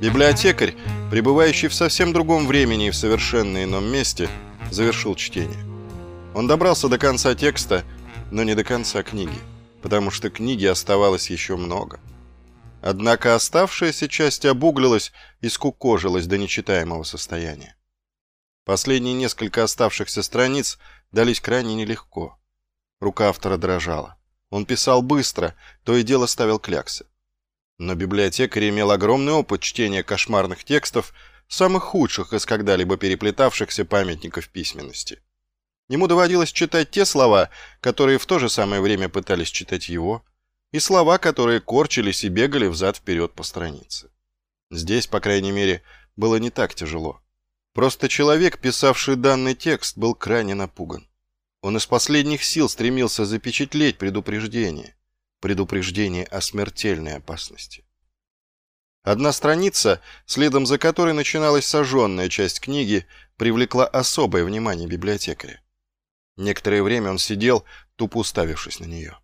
Библиотекарь, пребывающий в совсем другом времени и в совершенно ином месте, завершил чтение. Он добрался до конца текста, но не до конца книги, потому что книги оставалось еще много. Однако оставшаяся часть обуглилась и скукожилась до нечитаемого состояния. Последние несколько оставшихся страниц дались крайне нелегко. Рука автора дрожала. Он писал быстро, то и дело ставил кляксы. Но библиотекарь имел огромный опыт чтения кошмарных текстов, самых худших из когда-либо переплетавшихся памятников письменности. Ему доводилось читать те слова, которые в то же самое время пытались читать его, и слова, которые корчились и бегали взад-вперед по странице. Здесь, по крайней мере, было не так тяжело. Просто человек, писавший данный текст, был крайне напуган. Он из последних сил стремился запечатлеть предупреждение. Предупреждение о смертельной опасности. Одна страница, следом за которой начиналась сожженная часть книги, привлекла особое внимание библиотекаря. Некоторое время он сидел, тупо уставившись на нее.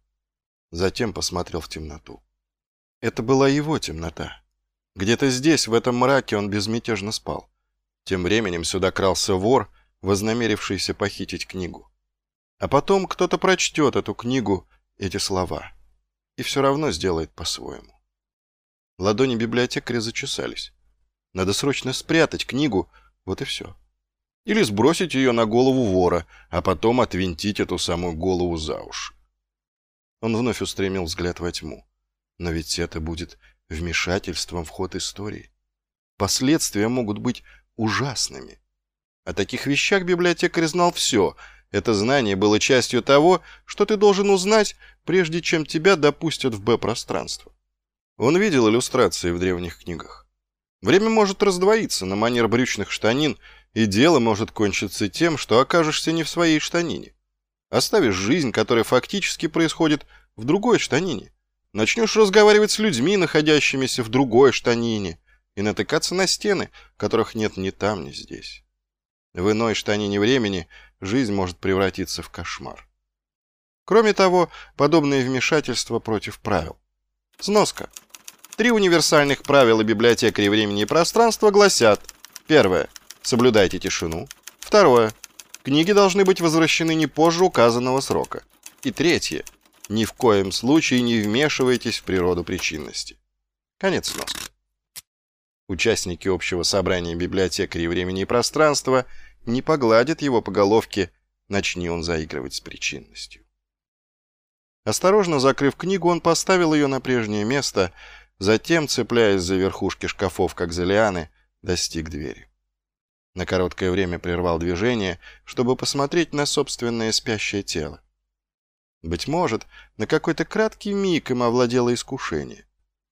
Затем посмотрел в темноту. Это была его темнота. Где-то здесь, в этом мраке, он безмятежно спал. Тем временем сюда крался вор, вознамерившийся похитить книгу. А потом кто-то прочтет эту книгу, эти слова, и все равно сделает по-своему. Ладони библиотекаря зачесались. Надо срочно спрятать книгу, вот и все. Или сбросить ее на голову вора, а потом отвинтить эту самую голову за уши. Он вновь устремил взгляд во тьму. Но ведь это будет вмешательством в ход истории. Последствия могут быть ужасными. О таких вещах библиотекарь знал все. Это знание было частью того, что ты должен узнать, прежде чем тебя допустят в Б-пространство. Он видел иллюстрации в древних книгах. Время может раздвоиться на манер брючных штанин, и дело может кончиться тем, что окажешься не в своей штанине. Оставишь жизнь, которая фактически происходит в другой штанине. Начнешь разговаривать с людьми, находящимися в другой штанине, и натыкаться на стены, которых нет ни там, ни здесь. В иной штанине времени жизнь может превратиться в кошмар. Кроме того, подобное вмешательство против правил. Сноска. Три универсальных правила библиотекаря времени и пространства гласят. Первое. Соблюдайте тишину. Второе. Книги должны быть возвращены не позже указанного срока. И третье. Ни в коем случае не вмешивайтесь в природу причинности. Конец сноски. Участники общего собрания библиотекарей времени и пространства не погладят его по головке, начни он заигрывать с причинностью. Осторожно закрыв книгу, он поставил ее на прежнее место, затем, цепляясь за верхушки шкафов, как за лианы, достиг двери. На короткое время прервал движение, чтобы посмотреть на собственное спящее тело. Быть может, на какой-то краткий миг им овладело искушение.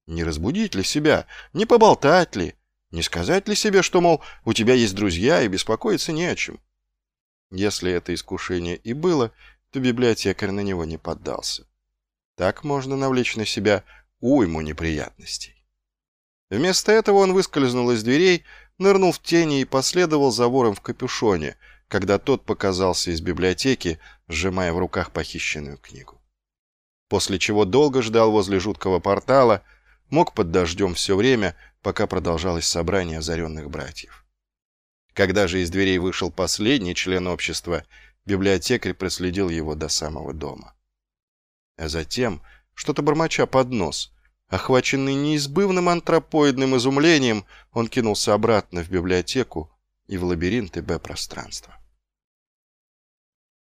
Не разбудить ли себя? Не поболтать ли? Не сказать ли себе, что, мол, у тебя есть друзья и беспокоиться не о чем? Если это искушение и было, то библиотекарь на него не поддался. Так можно навлечь на себя уйму неприятностей. Вместо этого он выскользнул из дверей, нырнул в тени и последовал за вором в капюшоне, когда тот показался из библиотеки, сжимая в руках похищенную книгу. После чего долго ждал возле жуткого портала, мог под дождем все время, пока продолжалось собрание озаренных братьев. Когда же из дверей вышел последний член общества, библиотекарь проследил его до самого дома. А затем, что-то бормоча под нос, охваченный неизбывным антропоидным изумлением, он кинулся обратно в библиотеку и в лабиринты Б-пространства.